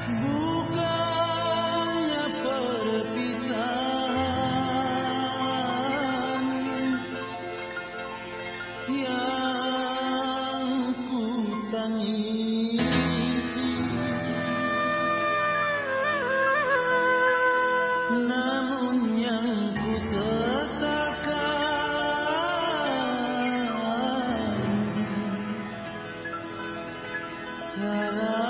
Bukannya perpisahan yang ku tangisi. Namun yang ku sesakan Cara